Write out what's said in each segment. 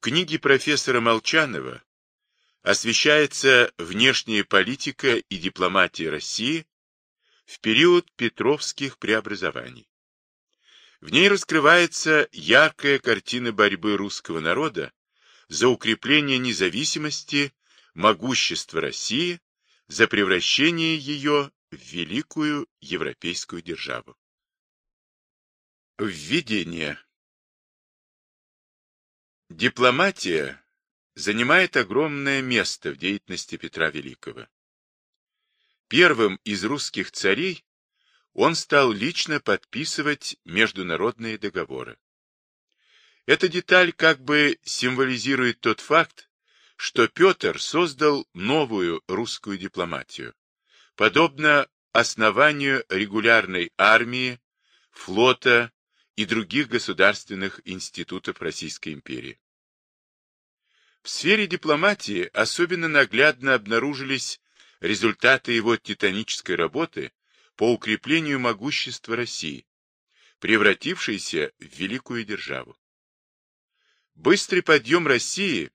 книге профессора Молчанова освещается внешняя политика и дипломатия России в период Петровских преобразований. В ней раскрывается яркая картина борьбы русского народа за укрепление независимости, могущества России, за превращение ее в великую европейскую державу. Введение Дипломатия занимает огромное место в деятельности Петра Великого. Первым из русских царей он стал лично подписывать международные договоры. Эта деталь как бы символизирует тот факт, что Петр создал новую русскую дипломатию, подобно основанию регулярной армии, флота и других государственных институтов Российской империи. В сфере дипломатии особенно наглядно обнаружились результаты его титанической работы по укреплению могущества России, превратившейся в великую державу. Быстрый подъем России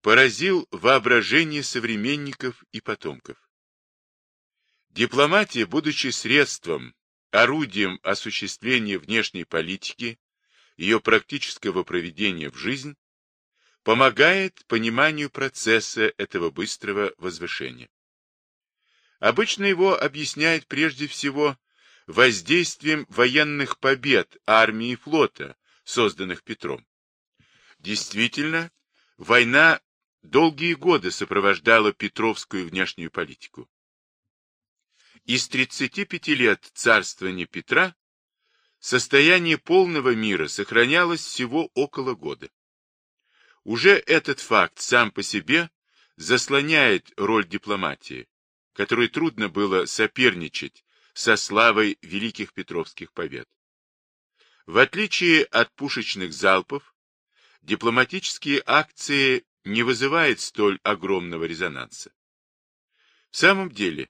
поразил воображение современников и потомков. Дипломатия, будучи средством орудием осуществления внешней политики, ее практического проведения в жизнь, помогает пониманию процесса этого быстрого возвышения. Обычно его объясняют прежде всего воздействием военных побед армии и флота, созданных Петром. Действительно, война долгие годы сопровождала Петровскую внешнюю политику. Из 35 лет царствования Петра состояние полного мира сохранялось всего около года. Уже этот факт сам по себе заслоняет роль дипломатии, которой трудно было соперничать со славой великих петровских побед. В отличие от пушечных залпов, дипломатические акции не вызывают столь огромного резонанса. В самом деле,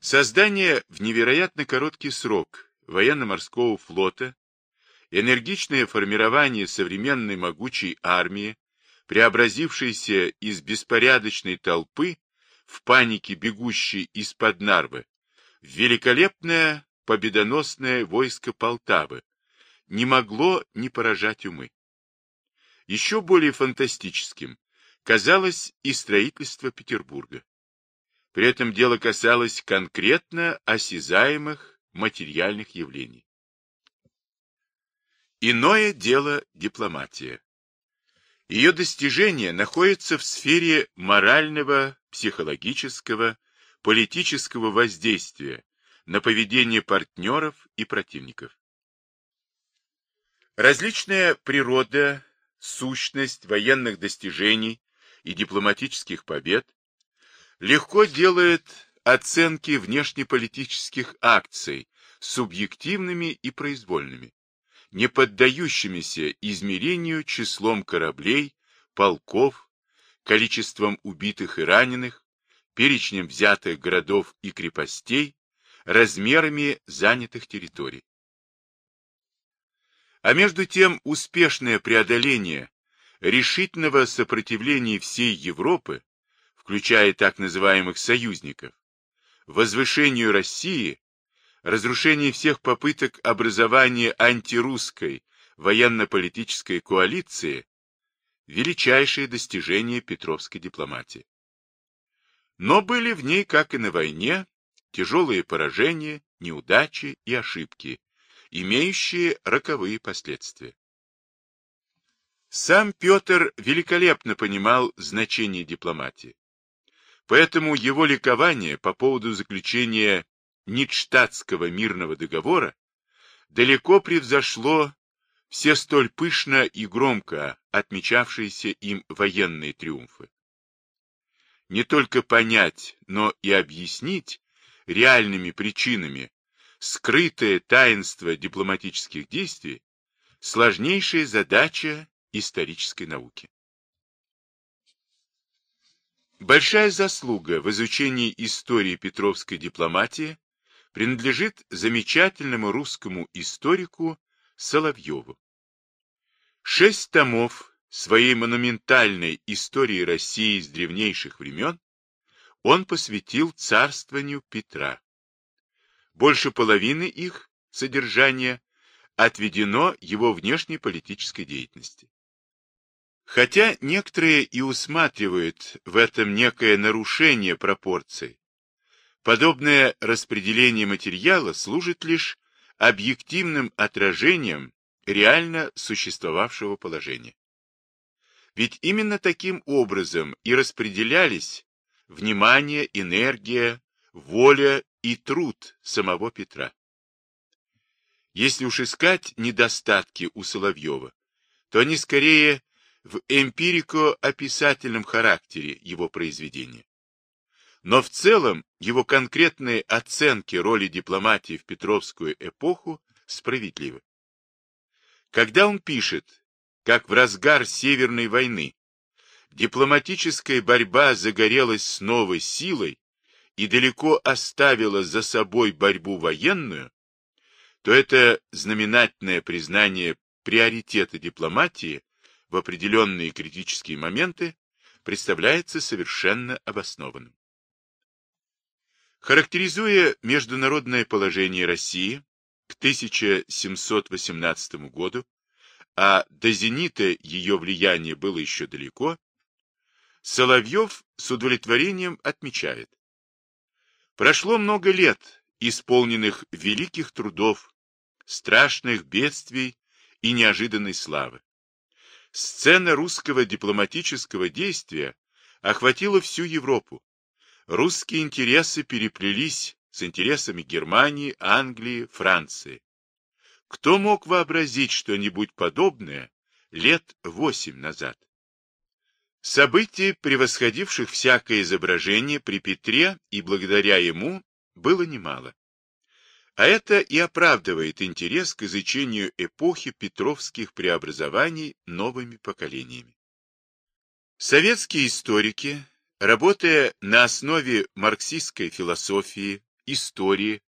Создание в невероятно короткий срок военно-морского флота, энергичное формирование современной могучей армии, преобразившейся из беспорядочной толпы в панике бегущей из-под Нарвы, в великолепное победоносное войско Полтавы, не могло не поражать умы. Еще более фантастическим казалось и строительство Петербурга. При этом дело касалось конкретно осязаемых материальных явлений. Иное дело дипломатия. Ее достижения находятся в сфере морального, психологического, политического воздействия на поведение партнеров и противников. Различная природа, сущность военных достижений и дипломатических побед легко делает оценки внешнеполитических акций субъективными и произвольными, не поддающимися измерению числом кораблей, полков, количеством убитых и раненых, перечнем взятых городов и крепостей, размерами занятых территорий. А между тем успешное преодоление решительного сопротивления всей Европы включая так называемых союзников, возвышению России, разрушение всех попыток образования антирусской военно-политической коалиции, величайшее достижение петровской дипломатии. Но были в ней, как и на войне, тяжелые поражения, неудачи и ошибки, имеющие роковые последствия. Сам Петр великолепно понимал значение дипломатии. Поэтому его ликование по поводу заключения Нидштадтского мирного договора далеко превзошло все столь пышно и громко отмечавшиеся им военные триумфы. Не только понять, но и объяснить реальными причинами скрытое таинство дипломатических действий – сложнейшая задача исторической науки. Большая заслуга в изучении истории петровской дипломатии принадлежит замечательному русскому историку Соловьеву. Шесть томов своей монументальной истории России с древнейших времен он посвятил царствованию Петра. Больше половины их содержания отведено его внешней политической деятельности. Хотя некоторые и усматривают в этом некое нарушение пропорций, подобное распределение материала служит лишь объективным отражением реально существовавшего положения. Ведь именно таким образом и распределялись внимание, энергия, воля и труд самого Петра. Если уж искать недостатки у Соловьева, то они скорее в эмпирико-описательном характере его произведения. Но в целом его конкретные оценки роли дипломатии в Петровскую эпоху справедливы. Когда он пишет, как в разгар Северной войны дипломатическая борьба загорелась с новой силой и далеко оставила за собой борьбу военную, то это знаменательное признание приоритета дипломатии в определенные критические моменты представляется совершенно обоснованным. Характеризуя международное положение России к 1718 году, а до зенита ее влияние было еще далеко, Соловьев с удовлетворением отмечает. Прошло много лет, исполненных великих трудов, страшных бедствий и неожиданной славы. Сцена русского дипломатического действия охватила всю Европу. Русские интересы переплелись с интересами Германии, Англии, Франции. Кто мог вообразить что-нибудь подобное лет восемь назад? Событий, превосходивших всякое изображение при Петре и благодаря ему, было немало. А это и оправдывает интерес к изучению эпохи петровских преобразований новыми поколениями. Советские историки, работая на основе марксистской философии, истории,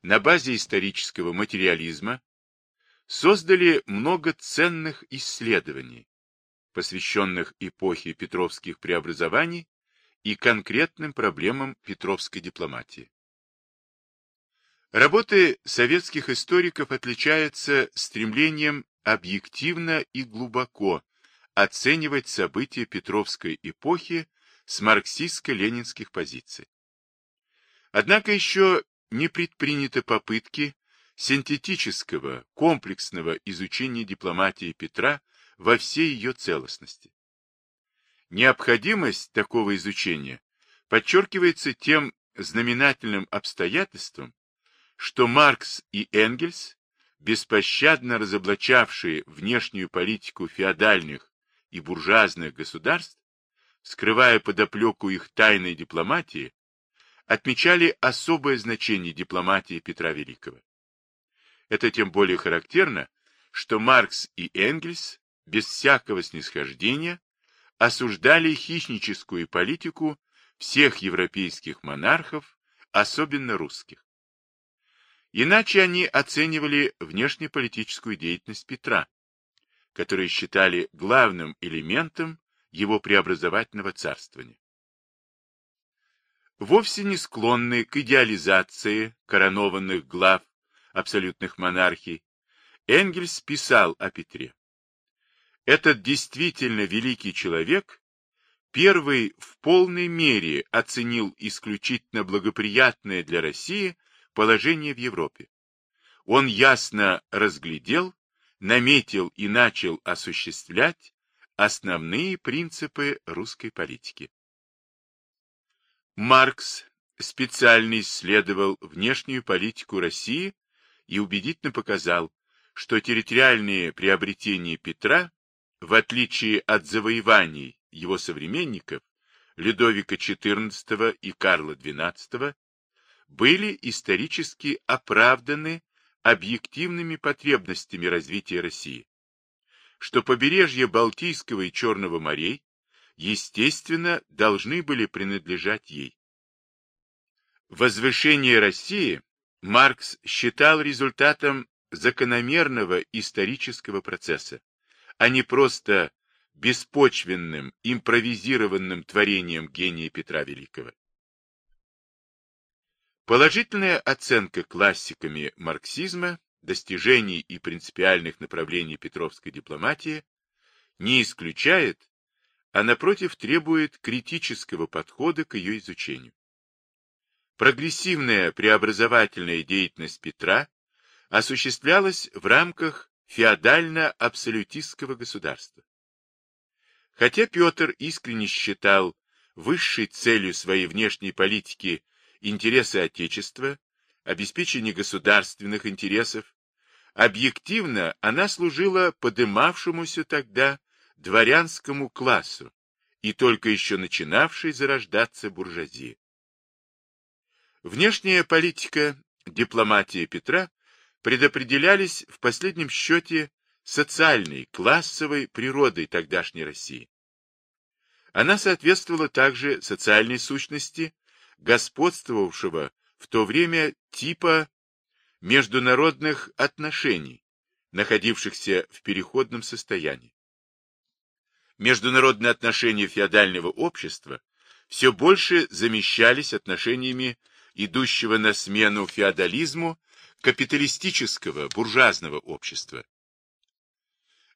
на базе исторического материализма, создали много ценных исследований, посвященных эпохе петровских преобразований и конкретным проблемам петровской дипломатии. Работы советских историков отличаются стремлением объективно и глубоко оценивать события Петровской эпохи с марксистско-ленинских позиций. Однако еще не предприняты попытки синтетического, комплексного изучения дипломатии Петра во всей ее целостности. Необходимость такого изучения подчеркивается тем знаменательным обстоятельством, что Маркс и Энгельс, беспощадно разоблачавшие внешнюю политику феодальных и буржуазных государств, скрывая подоплеку их тайной дипломатии, отмечали особое значение дипломатии Петра Великого. Это тем более характерно, что Маркс и Энгельс без всякого снисхождения осуждали хищническую политику всех европейских монархов, особенно русских. Иначе они оценивали внешнеполитическую деятельность Петра, который считали главным элементом его преобразовательного царствования. Вовсе не склонные к идеализации коронованных глав абсолютных монархий, Энгельс писал о Петре. Этот действительно великий человек первый в полной мере оценил исключительно благоприятное для России положение в Европе. Он ясно разглядел, наметил и начал осуществлять основные принципы русской политики. Маркс специально исследовал внешнюю политику России и убедительно показал, что территориальные приобретения Петра в отличие от завоеваний его современников, Людовика XIV и Карла XII, были исторически оправданы объективными потребностями развития России, что побережье Балтийского и Черного морей, естественно, должны были принадлежать ей. Возвышение России Маркс считал результатом закономерного исторического процесса, а не просто беспочвенным, импровизированным творением гения Петра Великого. Положительная оценка классиками марксизма достижений и принципиальных направлений петровской дипломатии не исключает, а напротив требует критического подхода к ее изучению. Прогрессивная преобразовательная деятельность Петра осуществлялась в рамках феодально-абсолютистского государства. Хотя Петр искренне считал высшей целью своей внешней политики интересы Отечества, обеспечение государственных интересов, объективно она служила подымавшемуся тогда дворянскому классу и только еще начинавшей зарождаться буржуазии. Внешняя политика, дипломатия Петра предопределялись в последнем счете социальной, классовой природой тогдашней России. Она соответствовала также социальной сущности господствовавшего в то время типа международных отношений, находившихся в переходном состоянии. Международные отношения феодального общества все больше замещались отношениями идущего на смену феодализму капиталистического буржуазного общества.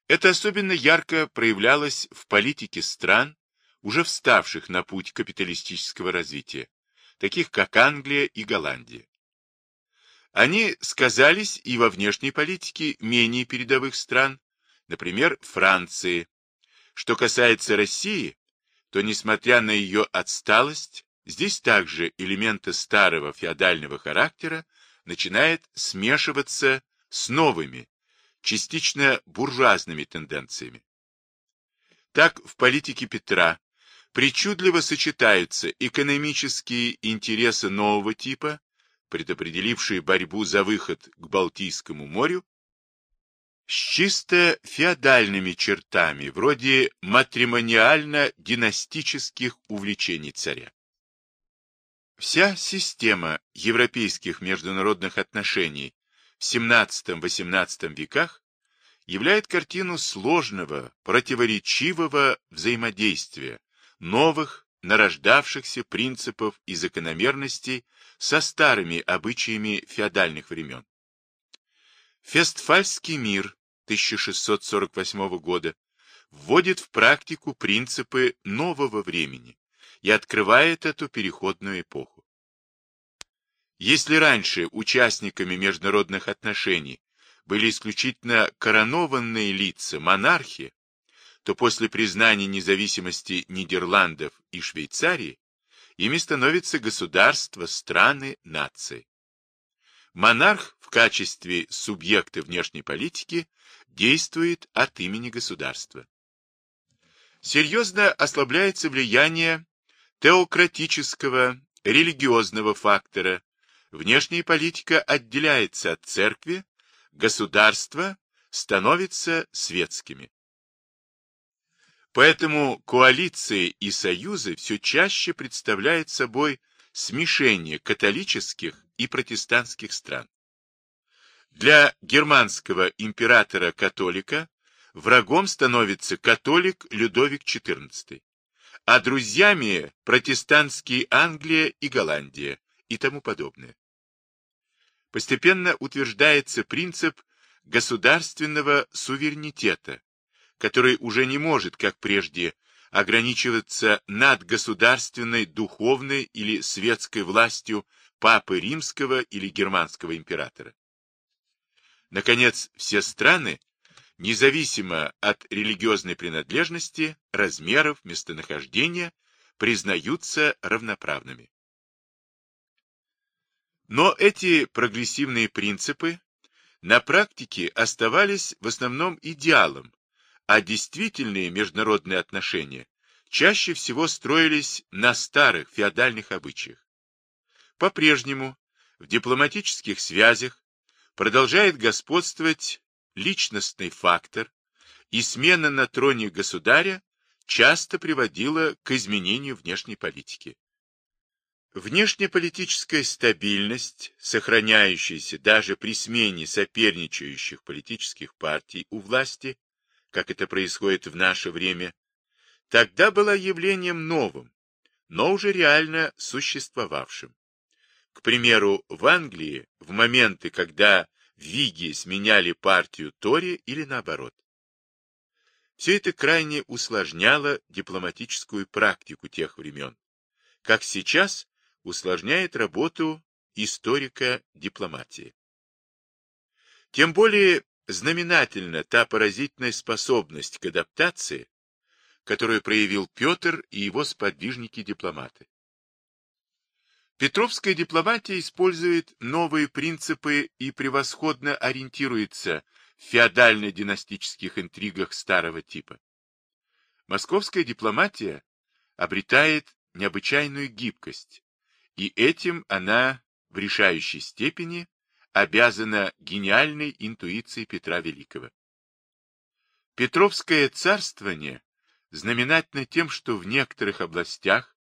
Это особенно ярко проявлялось в политике стран, уже вставших на путь капиталистического развития, таких как Англия и Голландия. Они сказались и во внешней политике менее передовых стран, например, Франции. Что касается России, то, несмотря на ее отсталость, здесь также элементы старого феодального характера начинают смешиваться с новыми, частично буржуазными тенденциями. Так, в политике Петра причудливо сочетаются экономические интересы нового типа, предопределившие борьбу за выход к Балтийскому морю, с чисто феодальными чертами, вроде матримониально-династических увлечений царя. Вся система европейских международных отношений в XVII-XVIII веках являет картину сложного, противоречивого взаимодействия новых, нарождавшихся принципов и закономерностей со старыми обычаями феодальных времен. Фестфальский мир 1648 года вводит в практику принципы нового времени и открывает эту переходную эпоху. Если раньше участниками международных отношений были исключительно коронованные лица, монархи, то после признания независимости Нидерландов и Швейцарии ими становятся государства, страны, нации. Монарх в качестве субъекта внешней политики действует от имени государства. Серьезно ослабляется влияние теократического, религиозного фактора, внешняя политика отделяется от церкви, государства становятся светскими. Поэтому коалиции и союзы все чаще представляют собой смешение католических и протестантских стран. Для германского императора-католика врагом становится католик Людовик XIV, а друзьями протестантские Англия и Голландия и тому подобное. Постепенно утверждается принцип государственного суверенитета, который уже не может, как прежде, ограничиваться надгосударственной, духовной или светской властью Папы Римского или Германского императора. Наконец, все страны, независимо от религиозной принадлежности, размеров, местонахождения, признаются равноправными. Но эти прогрессивные принципы на практике оставались в основном идеалом, а действительные международные отношения чаще всего строились на старых феодальных обычаях. По-прежнему в дипломатических связях продолжает господствовать личностный фактор, и смена на троне государя часто приводила к изменению внешней политики. Внешнеполитическая стабильность, сохраняющаяся даже при смене соперничающих политических партий у власти, как это происходит в наше время, тогда была явлением новым, но уже реально существовавшим. К примеру, в Англии в моменты, когда Виги сменяли партию Тори или наоборот. Все это крайне усложняло дипломатическую практику тех времен, как сейчас усложняет работу историка дипломатии. Тем более знаменательна та поразительная способность к адаптации, которую проявил Петр и его сподвижники-дипломаты. Петровская дипломатия использует новые принципы и превосходно ориентируется в феодально-династических интригах старого типа. Московская дипломатия обретает необычайную гибкость, и этим она в решающей степени обязана гениальной интуиции Петра Великого. Петровское царствование знаменательно тем, что в некоторых областях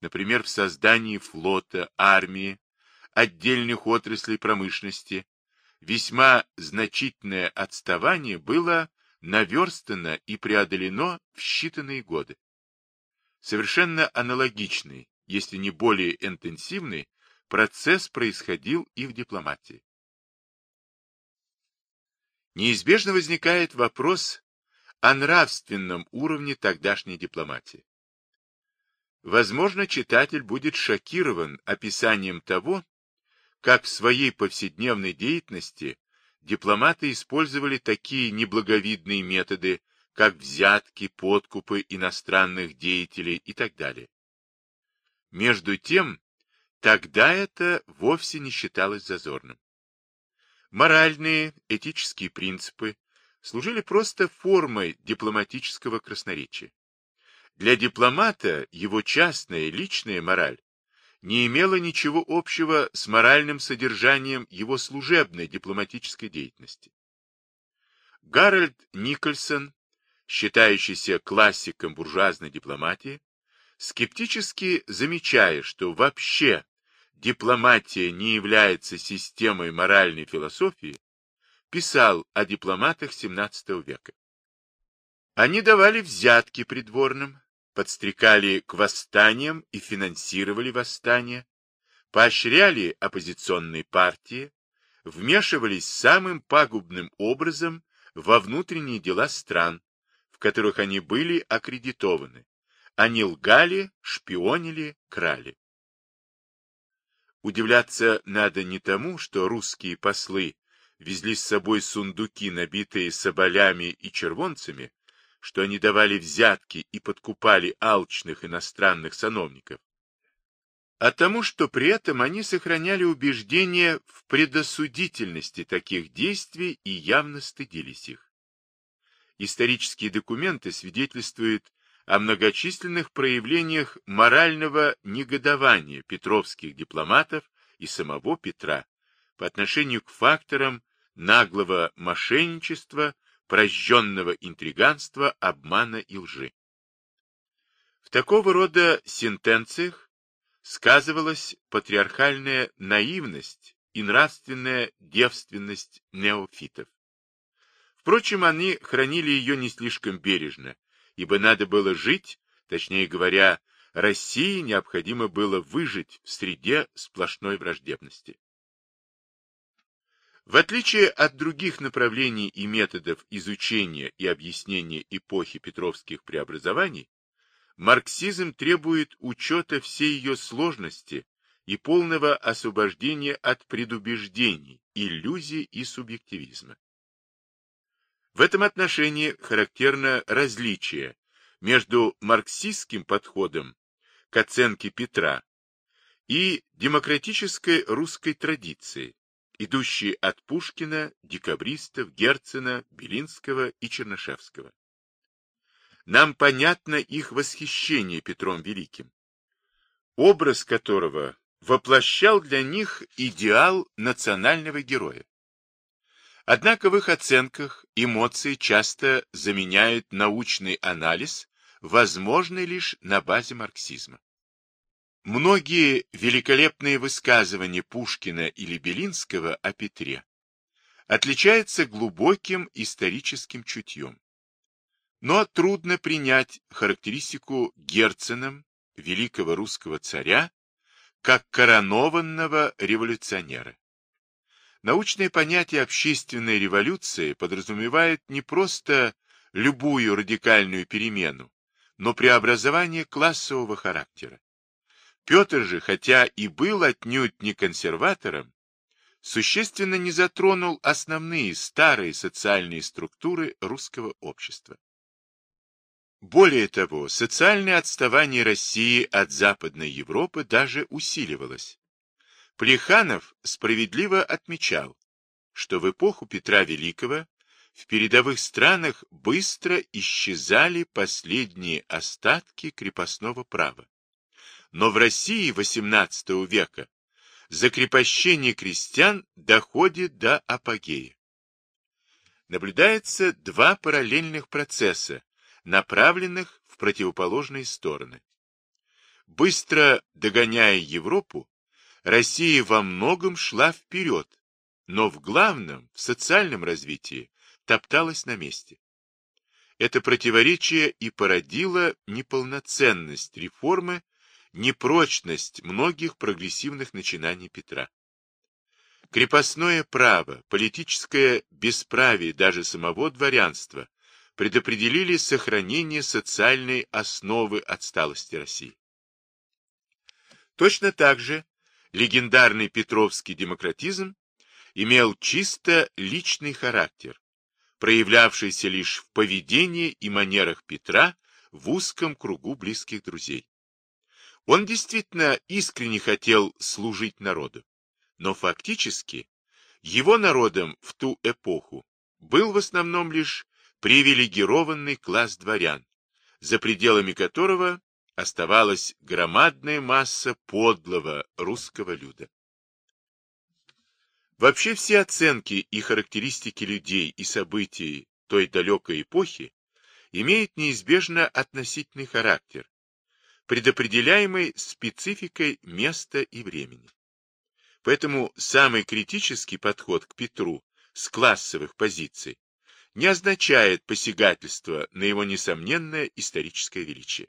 например, в создании флота, армии, отдельных отраслей промышленности, весьма значительное отставание было наверстано и преодолено в считанные годы. Совершенно аналогичный, если не более интенсивный, процесс происходил и в дипломатии. Неизбежно возникает вопрос о нравственном уровне тогдашней дипломатии. Возможно, читатель будет шокирован описанием того, как в своей повседневной деятельности дипломаты использовали такие неблаговидные методы, как взятки, подкупы иностранных деятелей и так далее. Между тем, тогда это вовсе не считалось зазорным. Моральные, этические принципы служили просто формой дипломатического красноречия. Для дипломата его частная, личная мораль не имела ничего общего с моральным содержанием его служебной дипломатической деятельности. Гарольд Никольсон, считающийся классиком буржуазной дипломатии, скептически замечая, что вообще дипломатия не является системой моральной философии, писал о дипломатах XVII века. Они давали взятки придворным, подстрекали к восстаниям и финансировали восстания, поощряли оппозиционные партии, вмешивались самым пагубным образом во внутренние дела стран, в которых они были аккредитованы. Они лгали, шпионили, крали. Удивляться надо не тому, что русские послы везли с собой сундуки, набитые соболями и червонцами, что они давали взятки и подкупали алчных иностранных сановников, а тому, что при этом они сохраняли убеждение в предосудительности таких действий и явно стыдились их. Исторические документы свидетельствуют о многочисленных проявлениях морального негодования петровских дипломатов и самого Петра по отношению к факторам наглого мошенничества прожженного интриганства, обмана и лжи. В такого рода сентенциях сказывалась патриархальная наивность и нравственная девственность неофитов. Впрочем, они хранили ее не слишком бережно, ибо надо было жить, точнее говоря, России необходимо было выжить в среде сплошной враждебности. В отличие от других направлений и методов изучения и объяснения эпохи Петровских преобразований, марксизм требует учета всей ее сложности и полного освобождения от предубеждений, иллюзий и субъективизма. В этом отношении характерно различие между марксистским подходом к оценке Петра и демократической русской традицией, идущие от Пушкина, декабристов, Герцена, Белинского и Чернышевского. Нам понятно их восхищение Петром Великим, образ которого воплощал для них идеал национального героя. Однако в их оценках эмоции часто заменяют научный анализ, возможный лишь на базе марксизма. Многие великолепные высказывания Пушкина или Белинского о Петре отличаются глубоким историческим чутьем. Но трудно принять характеристику Герценом великого русского царя как коронованного революционера. Научное понятие общественной революции подразумевает не просто любую радикальную перемену, но преобразование классового характера. Петр же, хотя и был отнюдь не консерватором, существенно не затронул основные старые социальные структуры русского общества. Более того, социальное отставание России от Западной Европы даже усиливалось. Плеханов справедливо отмечал, что в эпоху Петра Великого в передовых странах быстро исчезали последние остатки крепостного права. Но в России XVIII века закрепощение крестьян доходит до апогея. Наблюдается два параллельных процесса, направленных в противоположные стороны. Быстро догоняя Европу, Россия во многом шла вперед, но в главном, в социальном развитии, топталась на месте. Это противоречие и породило неполноценность реформы, непрочность многих прогрессивных начинаний Петра. Крепостное право, политическое бесправие даже самого дворянства предопределили сохранение социальной основы отсталости России. Точно так же легендарный петровский демократизм имел чисто личный характер, проявлявшийся лишь в поведении и манерах Петра в узком кругу близких друзей. Он действительно искренне хотел служить народу, но фактически его народом в ту эпоху был в основном лишь привилегированный класс дворян, за пределами которого оставалась громадная масса подлого русского люда. Вообще все оценки и характеристики людей и событий той далекой эпохи имеют неизбежно относительный характер, предопределяемый спецификой места и времени. Поэтому самый критический подход к Петру с классовых позиций не означает посягательство на его несомненное историческое величие.